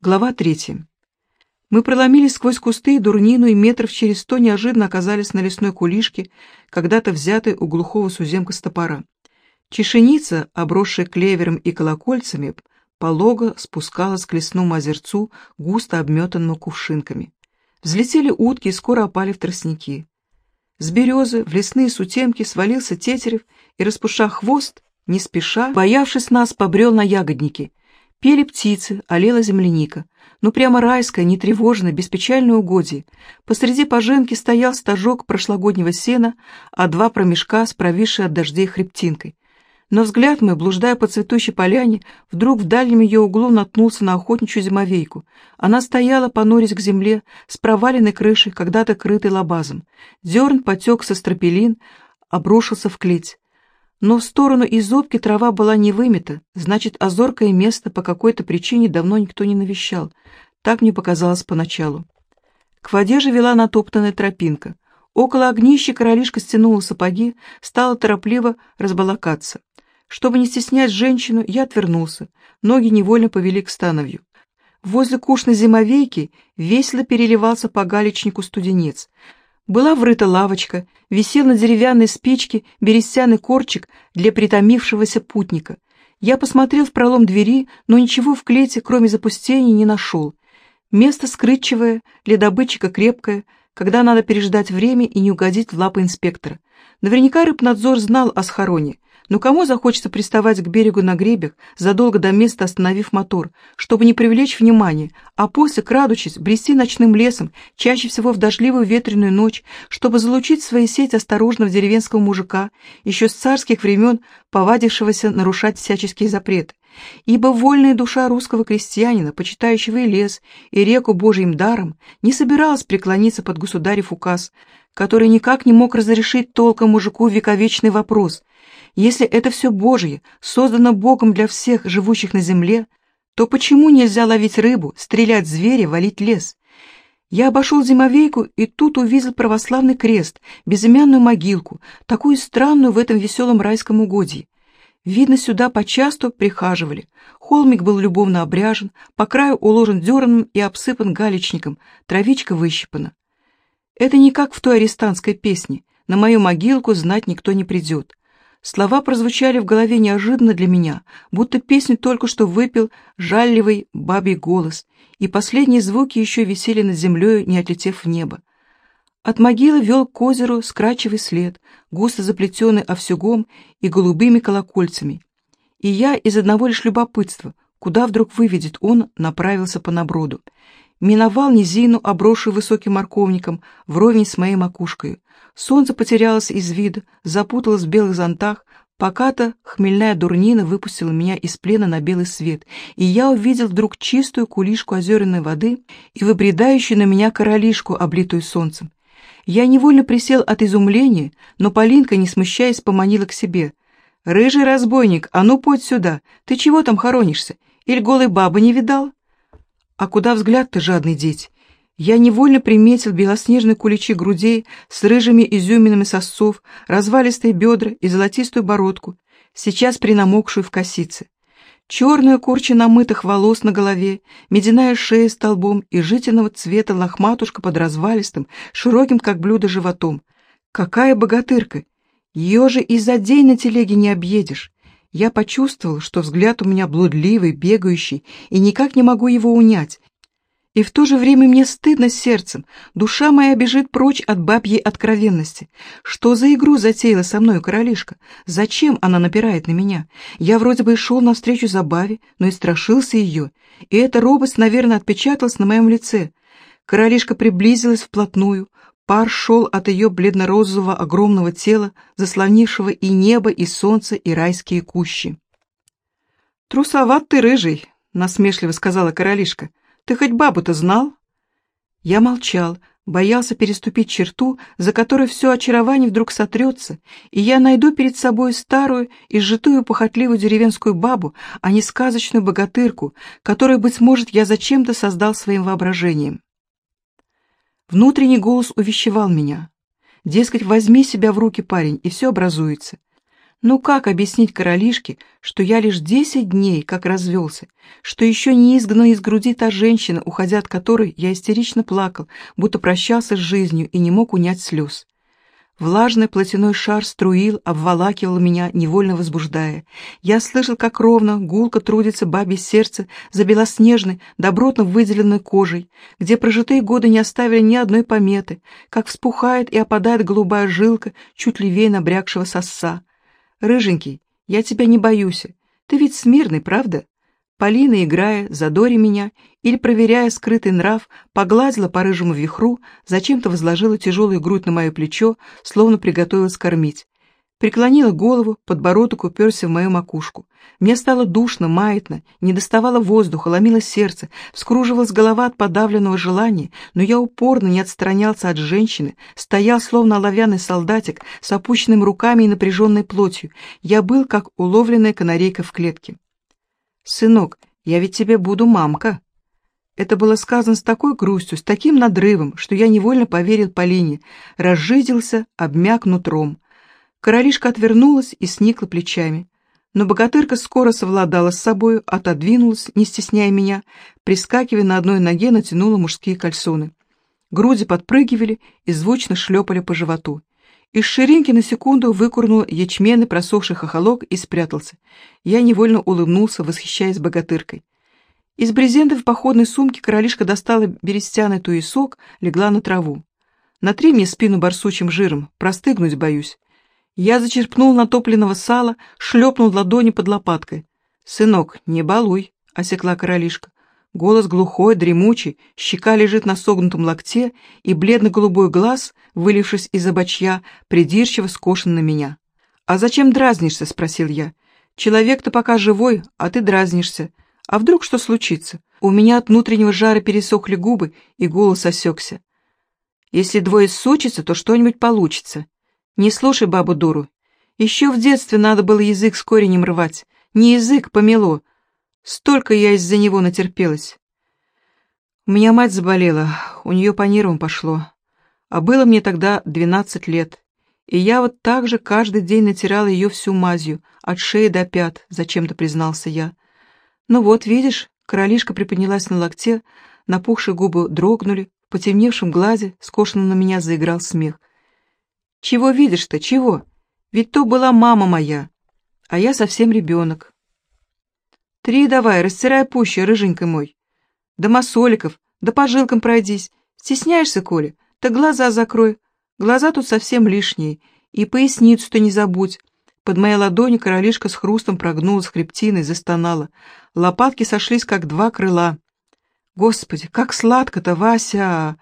Глава третья. Мы проломились сквозь кусты и дурнину, и метров через сто неожиданно оказались на лесной кулишке, когда-то взятой у глухого суземка с топора. Чешеница, обросшая клевером и колокольцами, полого спускалась к лесному озерцу, густо обметанному кувшинками. Взлетели утки и скоро опали в тростники. С березы в лесные сутемки свалился тетерев и, распушав хвост, не спеша, боявшись нас, побрел на ягодники — Пели птицы, олела земляника. Ну, прямо райское, нетревожное, беспечальное угодье. Посреди поженки стоял стажок прошлогоднего сена, а два промежка с провисшей от дождей хребтинкой. Но взгляд мой, блуждая по цветущей поляне, вдруг в дальнем ее углу наткнулся на охотничью зимовейку. Она стояла, понурясь к земле, с проваленной крышей, когда-то крытой лабазом. Дерн потек со стропелин, обрушился в клеть. Но в сторону изобки трава была не вымета, значит, озоркое место по какой-то причине давно никто не навещал. Так мне показалось поначалу. К воде же вела натоптанная тропинка. Около огнища королишка стянула сапоги, стала торопливо разбалакаться. Чтобы не стеснять женщину, я отвернулся. Ноги невольно повели к становью. Возле кушной зимовейки весело переливался по галечнику студенец. Была врыта лавочка, висел на деревянной спичке берестяный корчик для притомившегося путника. Я посмотрел в пролом двери, но ничего в клете, кроме запустения, не нашел. Место скрытчивое, для добытчика крепкое, когда надо переждать время и не угодить в лапы инспектора. Наверняка рыбнадзор знал о схороне, но кому захочется приставать к берегу на гребях, задолго до места остановив мотор, чтобы не привлечь внимания, а после, крадучись, брести ночным лесом, чаще всего в дождливую ветреную ночь, чтобы залучить в свои сети осторожного деревенского мужика, еще с царских времен повадившегося нарушать всяческие запреты? Ибо вольная душа русского крестьянина, почитающего и лес, и реку Божьим даром, не собиралась преклониться под государев указ, который никак не мог разрешить толком мужику вековечный вопрос – если это все Божье, создано Богом для всех живущих на земле, то почему нельзя ловить рыбу, стрелять зверя, валить лес? Я обошел зимовейку и тут увидел православный крест, безымянную могилку, такую странную в этом веселом райском угодье. Видно, сюда почасту прихаживали. Холмик был любовно обряжен, по краю уложен дерном и обсыпан галечником, травичка выщипана. Это не как в той арестантской песне «На мою могилку знать никто не придет». Слова прозвучали в голове неожиданно для меня, будто песню только что выпил жалливый бабий голос, и последние звуки еще висели над землею, не отлетев в небо. От могилы вел к озеру скрачивый след, густо заплетенный овсюгом и голубыми колокольцами. И я из одного лишь любопытства, куда вдруг выведет он, направился по наброду. Миновал низину, обросшую высоким морковником, вровень с моей макушкой. Солнце потерялось из вида, запуталось в белых зонтах, пока-то хмельная дурнина выпустила меня из плена на белый свет, и я увидел вдруг чистую кулишку озерной воды и выбредающую на меня королишку, облитую солнцем. Я невольно присел от изумления, но Полинка, не смущаясь, поманила к себе. «Рыжий разбойник, а ну подь сюда! Ты чего там хоронишься? Или голой бабы не видал?» «А куда взгляд-то, жадный деть? Я невольно приметил белоснежные куличи грудей с рыжими изюминами сосцов, развалистые бедра и золотистую бородку, сейчас принамокшую в косице. Черная курча намытых волос на голове, медяная шея столбом и жительного цвета лохматушка под развалистым, широким как блюдо животом. Какая богатырка! Ее же и за день на телеге не объедешь. Я почувствовал, что взгляд у меня блудливый, бегающий, и никак не могу его унять, и в то же время мне стыдно сердцем, душа моя бежит прочь от бабьей откровенности. Что за игру затеяла со мной королишка? Зачем она напирает на меня? Я вроде бы и шел навстречу забаве, но и страшился ее, и эта робость, наверное, отпечаталась на моем лице. Королишка приблизилась вплотную, пар шел от ее бледно-розового огромного тела, заслонившего и небо, и солнце, и райские кущи. «Трусоват ты, рыжий», — насмешливо сказала королишка. Ты хоть бабу-то знал?» Я молчал, боялся переступить черту, за которой все очарование вдруг сотрется, и я найду перед собой старую, изжитую похотливую деревенскую бабу, а не сказочную богатырку, которую, быть может, я зачем-то создал своим воображением. Внутренний голос увещевал меня. Дескать, возьми себя в руки, парень, и все образуется. Ну как объяснить королишке, что я лишь десять дней как развелся, что еще не изгнана из груди та женщина, уходя от которой я истерично плакал, будто прощался с жизнью и не мог унять слез. Влажный платяной шар струил, обволакивал меня, невольно возбуждая. Я слышал, как ровно, гулко трудится бабе сердце за белоснежной, добротно выделенной кожей, где прожитые годы не оставили ни одной пометы, как вспухает и опадает голубая жилка чуть левее набрякшего соса. «Рыженький, я тебя не боюсь. Ты ведь смирный, правда?» Полина, играя, задоря меня или проверяя скрытый нрав, погладила по рыжему вихру, зачем-то возложила тяжелую грудь на мое плечо, словно приготовилась кормить. Преклонила голову, подбородок уперся в мою макушку. Мне стало душно, маятно, не доставало воздуха, ломило сердце, вскруживалась голова от подавленного желания, но я упорно не отстранялся от женщины, стоял словно оловянный солдатик с опущенными руками и напряженной плотью. Я был, как уловленная канарейка в клетке. «Сынок, я ведь тебе буду мамка». Это было сказано с такой грустью, с таким надрывом, что я невольно поверил Полине, разжиделся, обмяк нутром. Королишка отвернулась и сникла плечами. Но богатырка скоро совладала с собою, отодвинулась, не стесняя меня, прискакивая на одной ноге, натянула мужские кальсоны. Груди подпрыгивали и звучно шлепали по животу. Из ширинки на секунду выкурнул ячменный просохший хохолок и спрятался. Я невольно улыбнулся, восхищаясь богатыркой. Из брезента в походной сумке королишка достала берестяный туесок, легла на траву. Натри мне спину барсучим жиром, простыгнуть боюсь. Я зачерпнул натопленного сала, шлепнул ладони под лопаткой. «Сынок, не балуй», — осекла королишка. Голос глухой, дремучий, щека лежит на согнутом локте, и бледно-голубой глаз, вылившись из обочья, придирчиво скошен на меня. «А зачем дразнишься?» — спросил я. «Человек-то пока живой, а ты дразнишься. А вдруг что случится? У меня от внутреннего жара пересохли губы, и голос осекся. Если двое сучатся, то что-нибудь получится. Не слушай бабу дуру. Еще в детстве надо было язык с коренем рвать. Не язык, помело, Столько я из-за него натерпелась. У меня мать заболела, у нее по нервам пошло. А было мне тогда двенадцать лет. И я вот так же каждый день натирала ее всю мазью, от шеи до пят, зачем-то признался я. Ну вот, видишь, королишка приподнялась на локте, напухшие губы дрогнули, в потемневшем глазе, скошенном на меня, заиграл смех. «Чего видишь-то, чего? Ведь то была мама моя, а я совсем ребенок, Три давай, растирай пуще, рыженькой мой. Да масоликов, да по жилкам пройдись. Стесняешься, Коля? Так глаза закрой. Глаза тут совсем лишние. И поясницу-то не забудь. Под моей ладонью королишка с хрустом прогнулась хребтиной, застонала. Лопатки сошлись, как два крыла. Господи, как сладко-то, Вася!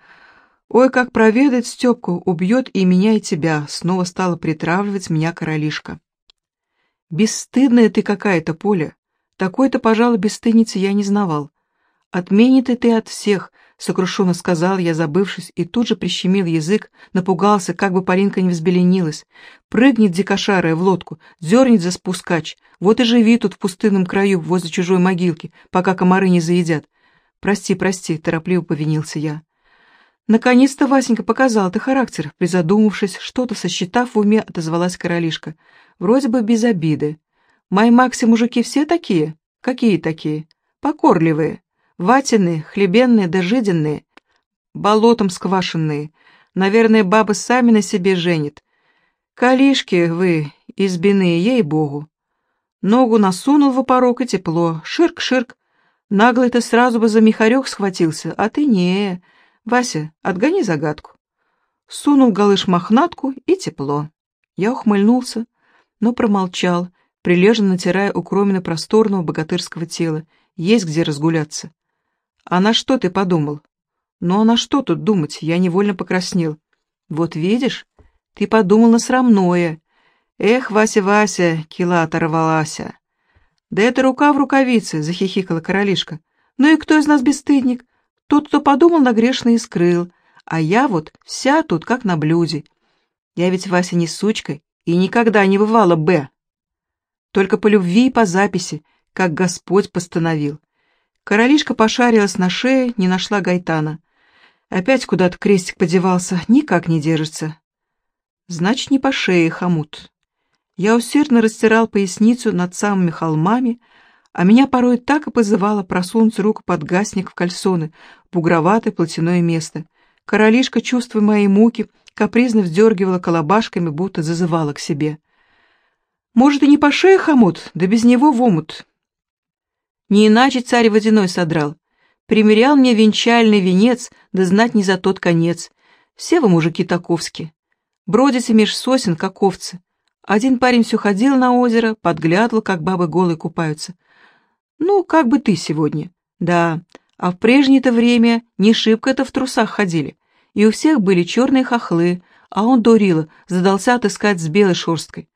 Ой, как проведает Степку, убьет и меня, и тебя. Снова стала притравливать меня королишка. Бесстыдная ты какая-то, Поля. Такой-то, пожалуй, бесстыдницы я не знавал. «Отменит ты от всех», — сокрушенно сказал я, забывшись, и тут же прищемил язык, напугался, как бы Полинка не взбеленилась. Прыгнет дикошарая в лодку, дернет за спускач, вот и живи тут в пустынном краю возле чужой могилки, пока комары не заедят. «Прости, прости», — торопливо повинился я. «Наконец-то Васенька показал ты характер», — призадумавшись, что-то сосчитав в уме, отозвалась королишка. «Вроде бы без обиды. Мои Макси мужики все такие? Какие такие? Покорливые. Ватиные, хлебенные да жиденные. Болотом сквашенные. Наверное, бабы сами на себе женят. Калишки вы, избиные, ей-богу. Ногу насунул в опорок и тепло. Ширк-ширк. Наглый ты сразу бы за мехарек схватился, а ты не. Вася, отгони загадку. Сунул галыш мохнатку и тепло. Я ухмыльнулся, но промолчал, прилежно натирая укроменно просторного богатырского тела. Есть где разгуляться. А на что ты подумал? Ну а на что тут думать? Я невольно покраснел. Вот видишь, ты подумал на срамное. Эх, Вася-Вася, кила оторвалася. Да это рука в рукавице, захихикала королишка. Ну и кто из нас бесстыдник? Тот, кто подумал на грешное и скрыл. А я вот вся тут как на блюде. Я ведь, Вася, не сучка и никогда не бывала Б. Только по любви и по записи, как Господь постановил. Королишка пошарилась на шее, не нашла гайтана. Опять куда-то крестик подевался, никак не держится. Значит, не по шее хомут. Я усердно растирал поясницу над самыми холмами, а меня порой так и позывало просунуть руку под гасник в кальсоны, бугроватое платяное место. Королишка, чувствуя мои муки, капризно вздергивала колобашками, будто зазывала к себе. Может, и не по шее хомут, да без него в омут. Не иначе царь водяной содрал. Примерял мне венчальный венец, да знать не за тот конец. Все вы мужики таковски. Бродите меж сосен, как овцы. Один парень все ходил на озеро, подглядывал, как бабы голые купаются. Ну, как бы ты сегодня. Да, а в прежнее-то время не шибко-то в трусах ходили. И у всех были черные хохлы, а он, дурила, задался отыскать с белой шерсткой.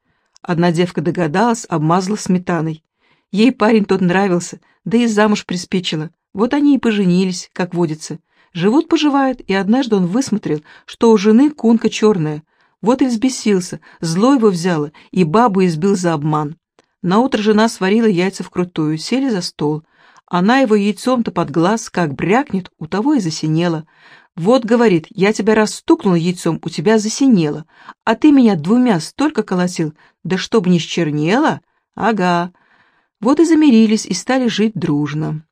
Одна девка догадалась, обмазала сметаной. Ей парень тот нравился, да и замуж приспичило. Вот они и поженились, как водится. Живут-поживают, и однажды он высмотрел, что у жены кунка черная. Вот и взбесился, зло его взяло, и бабу избил за обман. Наутро жена сварила яйца вкрутую, сели за стол. Она его яйцом-то под глаз, как брякнет, у того и засинела. Вот, говорит, я тебя раз стукнул яйцом, у тебя засинело, а ты меня двумя столько колотил, да чтоб не счернело? Ага. Вот и замирились, и стали жить дружно.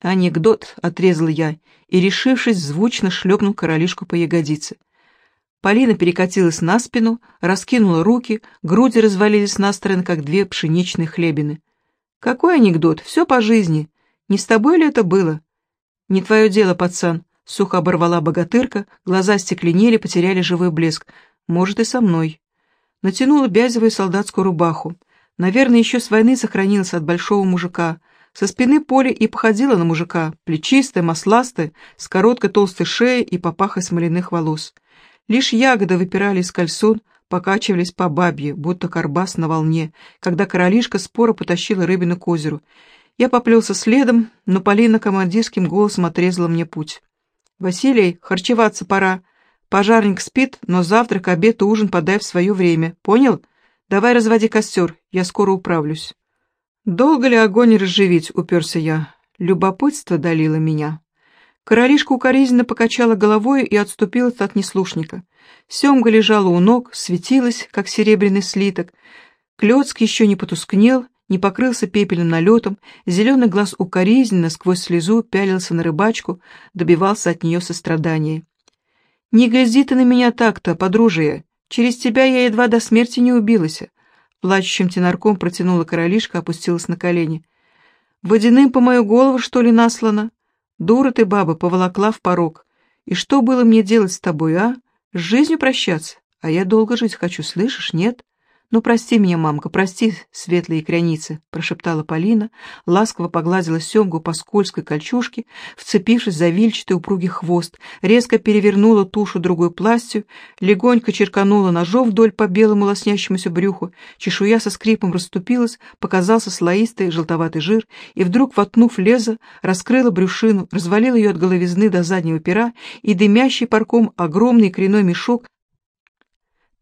Анекдот, отрезал я, и, решившись, звучно шлепнул королишку по ягодице. Полина перекатилась на спину, раскинула руки, груди развалились на стороны, как две пшеничные хлебины. «Какой анекдот? Все по жизни. Не с тобой ли это было?» «Не твое дело, пацан», — сухо оборвала богатырка, глаза стекленели, потеряли живой блеск. «Может, и со мной». Натянула бязевую солдатскую рубаху. Наверное, еще с войны сохранилась от большого мужика. Со спины поле и походила на мужика, плечистая, масластая, с короткой толстой шеей и попахой смоляных волос. Лишь ягоды выпирали из кальсон, покачивались по бабье, будто карбас на волне, когда королишка споро потащила рыбину к озеру. Я поплелся следом, но Полина командирским голосом отрезала мне путь. «Василий, харчеваться пора. Пожарник спит, но завтрак, обед и ужин подай в свое время. Понял? Давай разводи костер, я скоро управлюсь». «Долго ли огонь разживить?» — уперся я. Любопытство долило меня. Королишка укоризненно покачала головой и отступила от неслушника. Семга лежала у ног, светилась, как серебряный слиток. Клёцк еще не потускнел, не покрылся пепельным налетом, зеленый глаз укоризненно сквозь слезу пялился на рыбачку, добивался от нее сострадания. «Не гляди ты на меня так-то, подружие. Через тебя я едва до смерти не убилась». Плачущим тенарком протянула королишка, опустилась на колени. «Водяным по мою голову, что ли, наслано? Дура ты, баба, поволокла в порог. И что было мне делать с тобой, а? С жизнью прощаться? А я долго жить хочу, слышишь, нет? «Ну, прости меня, мамка, прости, светлые кряницы», — прошептала Полина, ласково погладила Семгу по скользкой кольчужке, вцепившись за вильчатый упругий хвост, резко перевернула тушу другой пластью, легонько черканула ножом вдоль по белому лоснящемуся брюху, чешуя со скрипом расступилась, показался слоистый желтоватый жир, и вдруг, воткнув лезо, раскрыла брюшину, развалила ее от головизны до заднего пера, и дымящий парком огромный креной мешок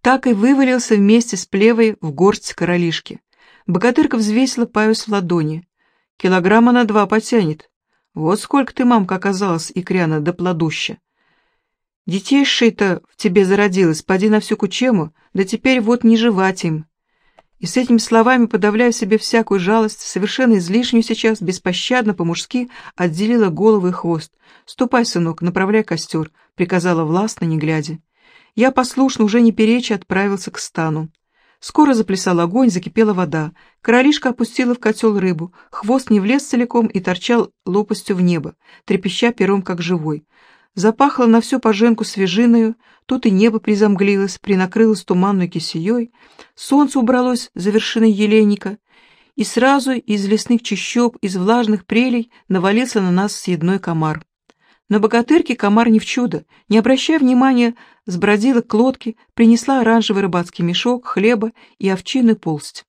так и вывалился вместе с плевой в горсть королишки. Богатырка взвесила паюс в ладони. Килограмма на два потянет. Вот сколько ты, мамка, оказалась, икряна да плодуща. Детейшей-то в тебе зародилась, поди на всю кучему, да теперь вот не жевать им. И с этими словами, подавляя себе всякую жалость, совершенно излишнюю сейчас, беспощадно по-мужски отделила голову и хвост. «Ступай, сынок, направляй костер», — приказала властно, не глядя. Я послушно, уже не перечи, отправился к стану. Скоро заплясал огонь, закипела вода. Королишка опустила в котел рыбу. Хвост не влез целиком и торчал лопастью в небо, трепеща пером, как живой. Запахло на всю поженку свежиною, тут и небо призамглилось, принакрылось туманной кисеей, солнце убралось за вершиной еленника, и сразу из лесных чащоб, из влажных прелей навалился на нас съедной комар. Но богатырке комар не в чудо, не обращая внимания, сбродила к лодке, принесла оранжевый рыбацкий мешок, хлеба и овчины полсть.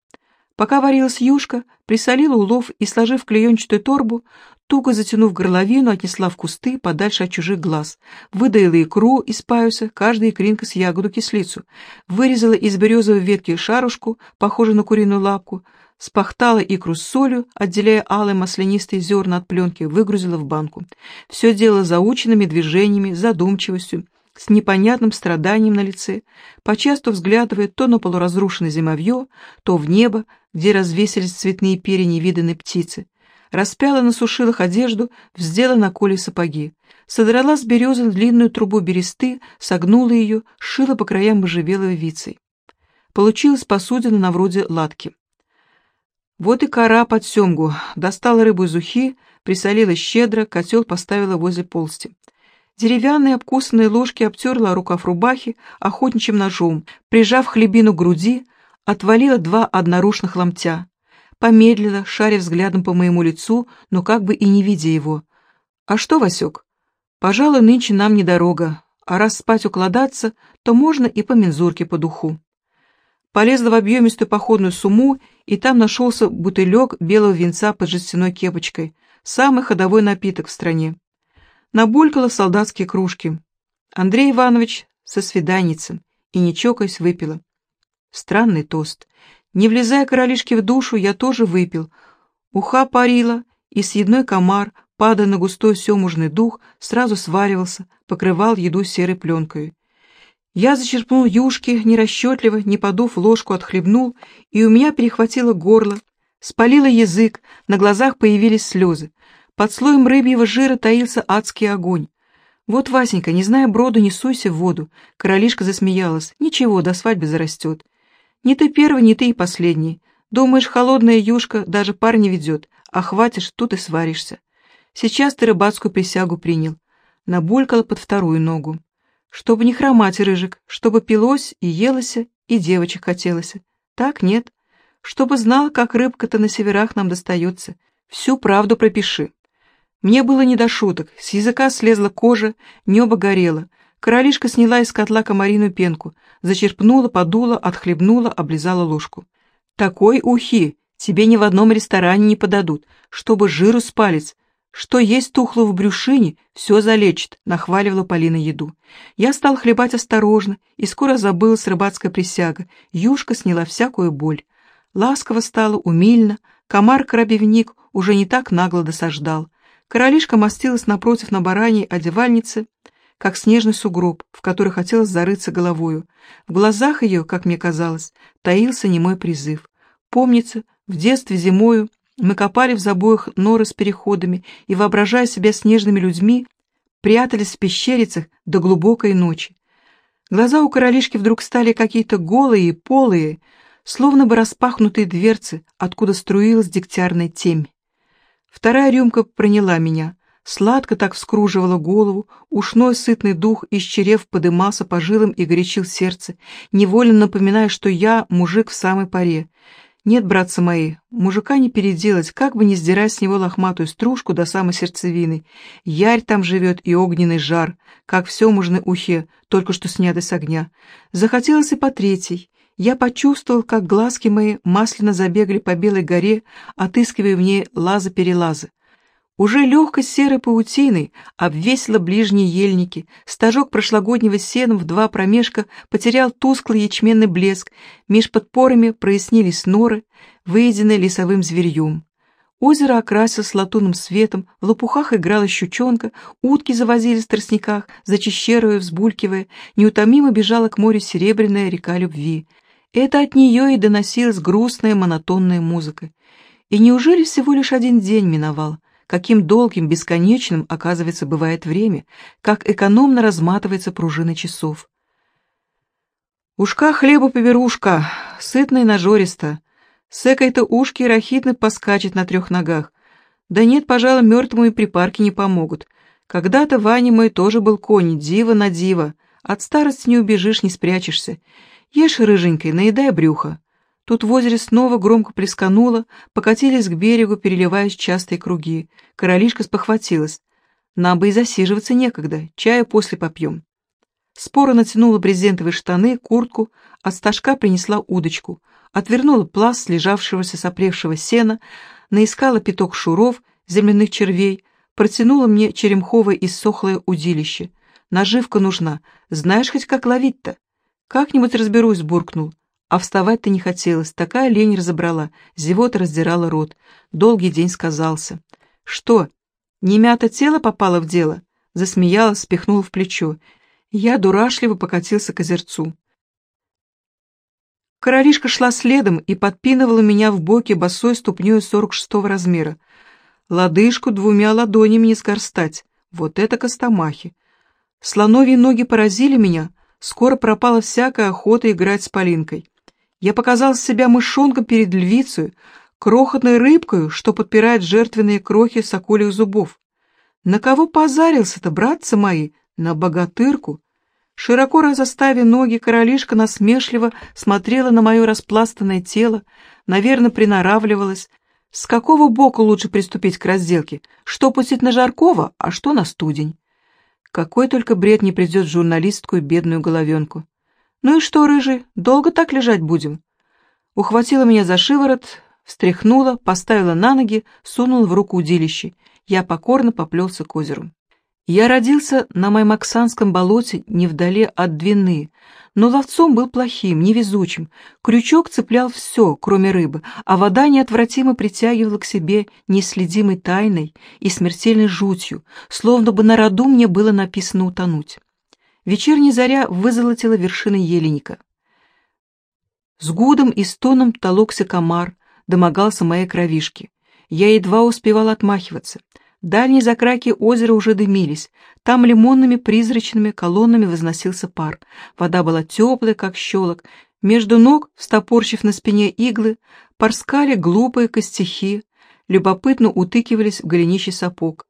Пока варилась юшка, присолила улов и, сложив клеенчатую торбу, туго затянув горловину, отнесла в кусты подальше от чужих глаз, выдаила икру из паюса, каждая икринка с ягоду кислицу, вырезала из березовой ветки шарушку, похожую на куриную лапку, спахтала икру с солью, отделяя алые маслянистые зерна от пленки, выгрузила в банку. Все дело заученными движениями, задумчивостью, с непонятным страданием на лице, почасту взглядывая то на полуразрушенное зимовье, то в небо, где развесились цветные перья невиданной птицы. Распяла на сушилах одежду, вздела на коле сапоги. Содрала с березы длинную трубу бересты, согнула ее, шила по краям можжевеловой вицей. Получилась посудина на вроде латки. Вот и кора под семгу. Достала рыбу из ухи, присолила щедро, котел поставила возле полсти. Деревянные обкусанные ложки обтерла рукав рубахи охотничьим ножом, прижав хлебину к груди, отвалила два однорушных ломтя. Помедлила, шаря взглядом по моему лицу, но как бы и не видя его. «А что, Васек? Пожалуй, нынче нам не дорога, а раз спать укладаться, то можно и по мензурке по духу». Полезла в объемистую походную сумму, и там нашелся бутылек белого винца под жестяной кепочкой, самый ходовой напиток в стране набулькала солдатские кружки. Андрей Иванович со свиданницем и, не чокаясь, выпила. Странный тост. Не влезая королишке в душу, я тоже выпил. Уха парила, и съедной комар, падая на густой семужный дух, сразу сваривался, покрывал еду серой пленкой. Я зачерпнул юшки, нерасчетливо, не подув ложку, отхлебнул, и у меня перехватило горло, спалило язык, на глазах появились слезы. Под слоем рыбьего жира таился адский огонь. Вот, Васенька, не зная броду, не суйся в воду. Королишка засмеялась. Ничего, до свадьбы зарастет. Не ты первый, не ты и последний. Думаешь, холодная юшка даже пар не ведет, а хватишь, тут и сваришься. Сейчас ты рыбацкую присягу принял. Набулькала под вторую ногу. Чтобы не хромать, рыжик, чтобы пилось и елося, и девочек хотелось. Так нет. Чтобы знал, как рыбка-то на северах нам достается. Всю правду пропиши. Мне было не до шуток, с языка слезла кожа, небо горело. Королишка сняла из котла комариную пенку, зачерпнула, подула, отхлебнула, облизала ложку. «Такой ухи тебе ни в одном ресторане не подадут, чтобы жиру с. Что есть тухло в брюшине, все залечит», — нахваливала Полина еду. Я стал хлебать осторожно, и скоро забылась рыбацкая присяга. Юшка сняла всякую боль. Ласково стало, умильно, комар-коробевник уже не так нагло досаждал. Королишка мастилась напротив на бараньей одевальнице, как снежный сугроб, в который хотелось зарыться головою. В глазах ее, как мне казалось, таился немой призыв. Помнится, в детстве зимою мы копали в забоях норы с переходами и, воображая себя снежными людьми, прятались в пещерицах до глубокой ночи. Глаза у королишки вдруг стали какие-то голые и полые, словно бы распахнутые дверцы, откуда струилась дегтярная темь. Вторая рюмка проняла меня. Сладко так вскруживала голову, ушной сытный дух из черев подымался по жилам и горячил сердце, невольно напоминая, что я мужик в самой паре. Нет, братцы мои, мужика не переделать, как бы не сдирать с него лохматую стружку до самой сердцевины. Ярь там живет и огненный жар, как все можно ухе, только что снятый с огня. Захотелось и по третьей, я почувствовал, как глазки мои масляно забегали по белой горе, отыскивая в ней лазы-перелазы. Уже легкой серой паутиной обвесила ближние ельники, стажок прошлогоднего сена в два промежка потерял тусклый ячменный блеск, меж подпорами прояснились норы, выеденные лесовым зверьем. Озеро окрасилось латунным светом, в лопухах играла щучонка, утки завозились в тростниках, зачищеруя, взбулькивая, неутомимо бежала к морю серебряная река любви — это от нее и доносилась грустная монотонная музыка. И неужели всего лишь один день миновал? Каким долгим, бесконечным, оказывается, бывает время, как экономно разматывается пружина часов. Ушка хлеба поверушка, сытно и нажористо. С этой-то ушки рахитно поскачет на трех ногах. Да нет, пожалуй, мертвому и припарки не помогут. Когда-то Ваня мой тоже был конь, дива на дива. От старости не убежишь, не спрячешься. Ешь, рыженькой, наедай брюхо. Тут в озере снова громко плескануло, покатились к берегу, переливаясь частые круги. Королишка спохватилась. Нам бы и засиживаться некогда, чаю после попьем. Спора натянула брезентовые штаны, куртку, от стажка принесла удочку, отвернула пласт слежавшегося сопревшего сена, наискала пяток шуров, земляных червей, протянула мне черемховое иссохлое удилище. Наживка нужна, знаешь хоть как ловить-то? «Как-нибудь разберусь», — буркнул. А вставать-то не хотелось, такая лень разобрала, зевота раздирала рот. Долгий день сказался. «Что, не мято тело попало в дело?» Засмеялась, спихнула в плечо. Я дурашливо покатился к озерцу. Королишка шла следом и подпинывала меня в боки босой ступней сорок шестого размера. Лодыжку двумя ладонями не скорстать. Вот это костомахи. Слоновьи ноги поразили меня, скоро пропала всякая охота играть с Полинкой. Я показал себя мышонком перед львицей, крохотной рыбкой, что подпирает жертвенные крохи соколих зубов. На кого позарился-то, братцы мои? На богатырку. Широко разоставив ноги, королишка насмешливо смотрела на мое распластанное тело, наверное, приноравливалась. С какого боку лучше приступить к разделке? Что пустить на жаркого, а что на студень? Какой только бред не придет в журналистскую бедную головенку. Ну и что, рыжий, долго так лежать будем? Ухватила меня за шиворот, встряхнула, поставила на ноги, сунула в руку удилище. Я покорно поплелся к озеру. Я родился на Маймаксанском болоте не вдали от Двины, но ловцом был плохим, невезучим. Крючок цеплял все, кроме рыбы, а вода неотвратимо притягивала к себе неследимой тайной и смертельной жутью, словно бы на роду мне было написано утонуть. Вечерняя заря вызолотила вершины еленика. С гудом и стоном толокся комар, домогался моей кровишки. Я едва успевал отмахиваться. Дальние закраки озера уже дымились. Там лимонными призрачными колоннами возносился пар. Вода была теплая, как щелок. Между ног, стопорщив на спине иглы, порскали глупые костяхи, любопытно утыкивались в голенище сапог.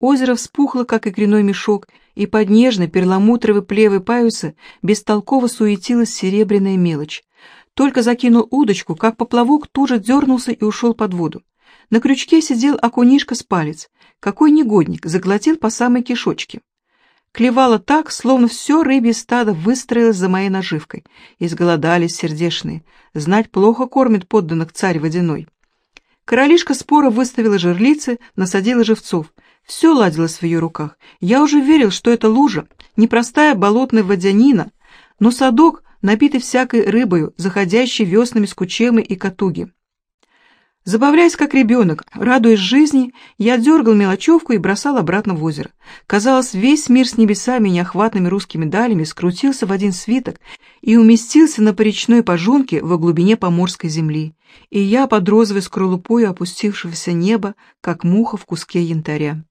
Озеро вспухло, как икряной мешок, и под нежной перламутровой плевой паюса бестолково суетилась серебряная мелочь. Только закинул удочку, как поплавок тут же дернулся и ушел под воду. На крючке сидел окунишка с палец. Какой негодник, заглотил по самой кишочке. Клевало так, словно все рыбье стадо выстроилось за моей наживкой. Изголодались сердешные. Знать плохо кормит подданных царь водяной. Королишка спора выставила жерлицы, насадила живцов. Все ладилось в ее руках. Я уже верил, что это лужа, непростая болотная водянина, но садок, набитый всякой рыбою, заходящей веснами с кучемы и катуги. Забавляясь как ребенок, радуясь жизни, я дергал мелочевку и бросал обратно в озеро. Казалось, весь мир с небесами и неохватными русскими далями скрутился в один свиток и уместился на поречной пожонке во глубине поморской земли, и я под розовой скорлупой опустившегося неба, как муха в куске янтаря.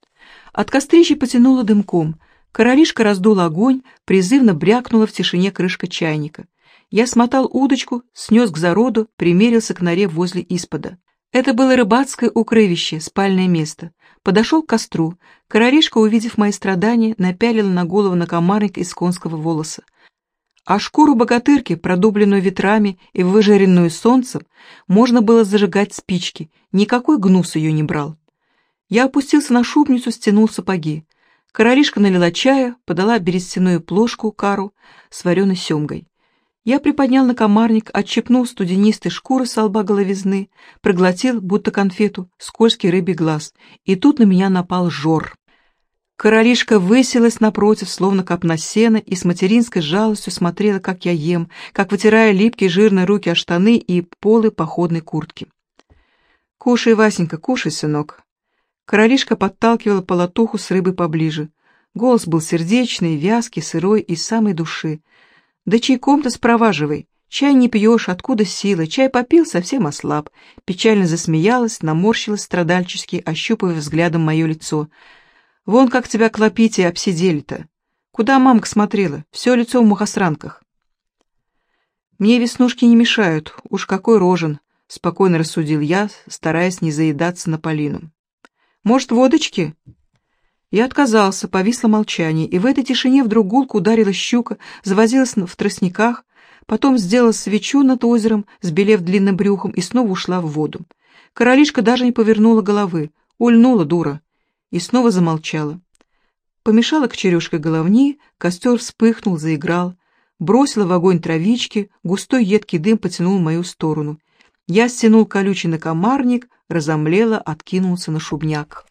От кострища потянуло дымком, королишка раздула огонь, призывно брякнула в тишине крышка чайника. Я смотал удочку, снес к зароду, примерился к норе возле испода. Это было рыбацкое укрывище, спальное место. Подошел к костру. Королишка, увидев мои страдания, напялила на голову накомарник из конского волоса. А шкуру богатырки, продубленную ветрами и выжаренную солнцем, можно было зажигать спички, никакой гнус ее не брал. Я опустился на шубницу, стянул сапоги. Королишка налила чая, подала берестяную плошку кару с вареной семгой. Я приподнял на комарник, отщепнул студенистой шкуры с лба головизны, проглотил, будто конфету, скользкий рыбий глаз, и тут на меня напал жор. Королишка высилась напротив, словно копна сена, и с материнской жалостью смотрела, как я ем, как вытирая липкие жирные руки о штаны и полы походной куртки. «Кушай, Васенька, кушай, сынок». Королишка подталкивала полотуху с рыбой поближе. Голос был сердечный, вязкий, сырой, из самой души. Да чайком-то спроваживай. Чай не пьешь, откуда сила? Чай попил, совсем ослаб. Печально засмеялась, наморщилась страдальчески, ощупывая взглядом мое лицо. Вон как тебя клопите обсидели-то. Куда мамка смотрела? Все лицо в мухосранках. Мне веснушки не мешают, уж какой рожен, спокойно рассудил я, стараясь не заедаться на Полину. Может, водочки? Я отказался, повисло молчание, и в этой тишине вдруг гулко ударила щука, завозилась в тростниках, потом сделала свечу над озером, сбелев длинным брюхом, и снова ушла в воду. Королишка даже не повернула головы, ульнула дура, и снова замолчала. Помешала к черешкой головни, костер вспыхнул, заиграл, бросила в огонь травички, густой едкий дым потянул в мою сторону. Я стянул колючий накомарник, разомлела, откинулся на шубняк.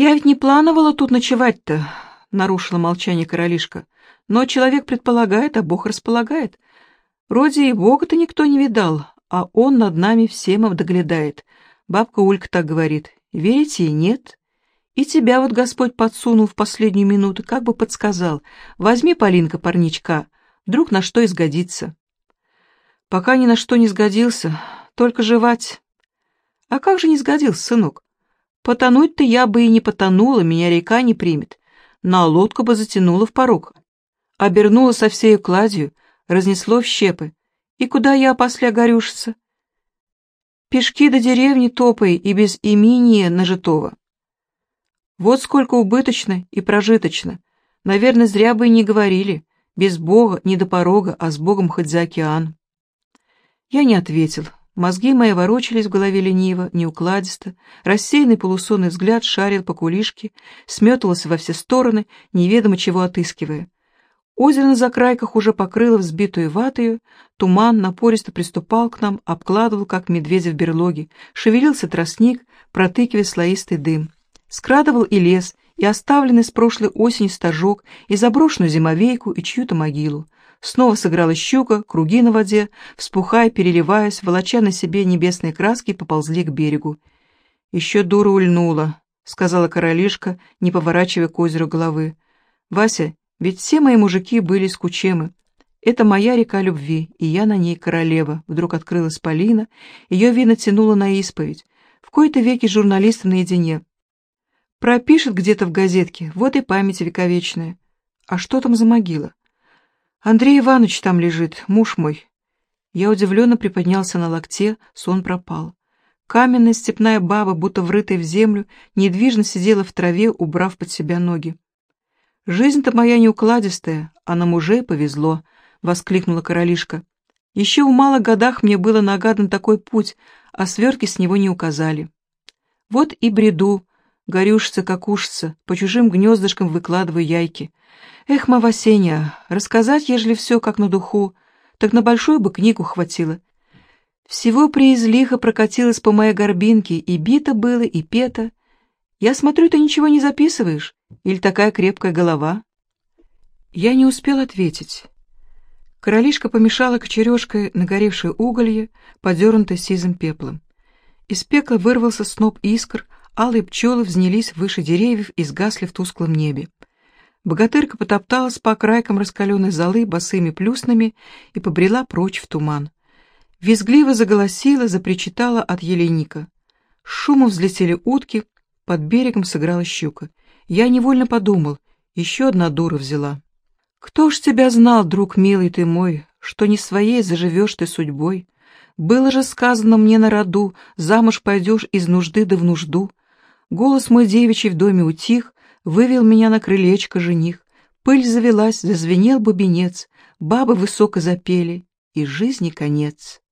«Я ведь не планировала тут ночевать-то», — нарушила молчание королишка. «Но человек предполагает, а Бог располагает. Вроде и Бога-то никто не видал, а Он над нами всем обдоглядает. Бабка Улька так говорит. Верите и нет. И тебя вот Господь подсунул в последнюю минуту, как бы подсказал. Возьми, Полинка, парничка, вдруг на что изгодится. Пока ни на что не сгодился, только жевать. А как же не сгодился, сынок? Потонуть-то я бы и не потонула, меня река не примет. На лодку бы затянула в порог. Обернула со всей кладью, разнесло в щепы. И куда я после горюшиться? Пешки до деревни топай и без имения нажитого. Вот сколько убыточно и прожиточно. Наверное, зря бы и не говорили. Без Бога не до порога, а с Богом хоть за океан. Я не ответил. Мозги мои ворочались в голове лениво, неукладисто. Рассеянный полусонный взгляд шарил по кулишке, сметывался во все стороны, неведомо чего отыскивая. Озеро на закрайках уже покрыло взбитую ватою, туман напористо приступал к нам, обкладывал, как медведя в берлоге, шевелился тростник, протыкивая слоистый дым. Скрадывал и лес, и оставленный с прошлой осени стажок, и заброшенную зимовейку, и чью-то могилу. Снова сыграла щука, круги на воде, вспухая, переливаясь, волоча на себе небесные краски, поползли к берегу. «Еще дура ульнула», — сказала королишка, не поворачивая к озеру головы. «Вася, ведь все мои мужики были с Кучемы. Это моя река любви, и я на ней королева. Вдруг открылась Полина, ее вина тянуло на исповедь. В кои-то веки журналисты наедине. Пропишет где-то в газетке, вот и память вековечная. А что там за могила? Андрей Иванович там лежит, муж мой. Я удивленно приподнялся на локте, сон пропал. Каменная степная баба, будто врытая в землю, недвижно сидела в траве, убрав под себя ноги. «Жизнь-то моя неукладистая, а на мужей повезло», — воскликнула королишка. «Еще в малых годах мне было нагадан такой путь, а свертки с него не указали. Вот и бреду, горюшится, как ушится, по чужим гнездышкам выкладываю яйки. Эх, Мавасеня, рассказать, ежели все как на духу, так на большую бы книгу хватило. Всего приизлихо прокатилось по моей горбинке, и бито было, и пето. Я смотрю, ты ничего не записываешь. Или такая крепкая голова?» Я не успел ответить. Королишка помешала кочережкой нагоревшее уголье, подернутое сизым пеплом. Из пекла вырвался сноп искр, алые пчелы взнялись выше деревьев и сгасли в тусклом небе. Богатырка потопталась по окрайкам раскаленной золы босыми плюснами и побрела прочь в туман. Визгливо заголосила, запричитала от еленика. Шумом взлетели утки, под берегом сыграла щука. Я невольно подумал, еще одна дура взяла. Кто ж тебя знал, друг милый ты мой, что не своей заживешь ты судьбой? Было же сказано мне на роду, замуж пойдешь из нужды да в нужду. Голос мой девичий в доме утих, вывел меня на крылечко жених. Пыль завелась, зазвенел бубенец, бабы высоко запели, и жизни конец.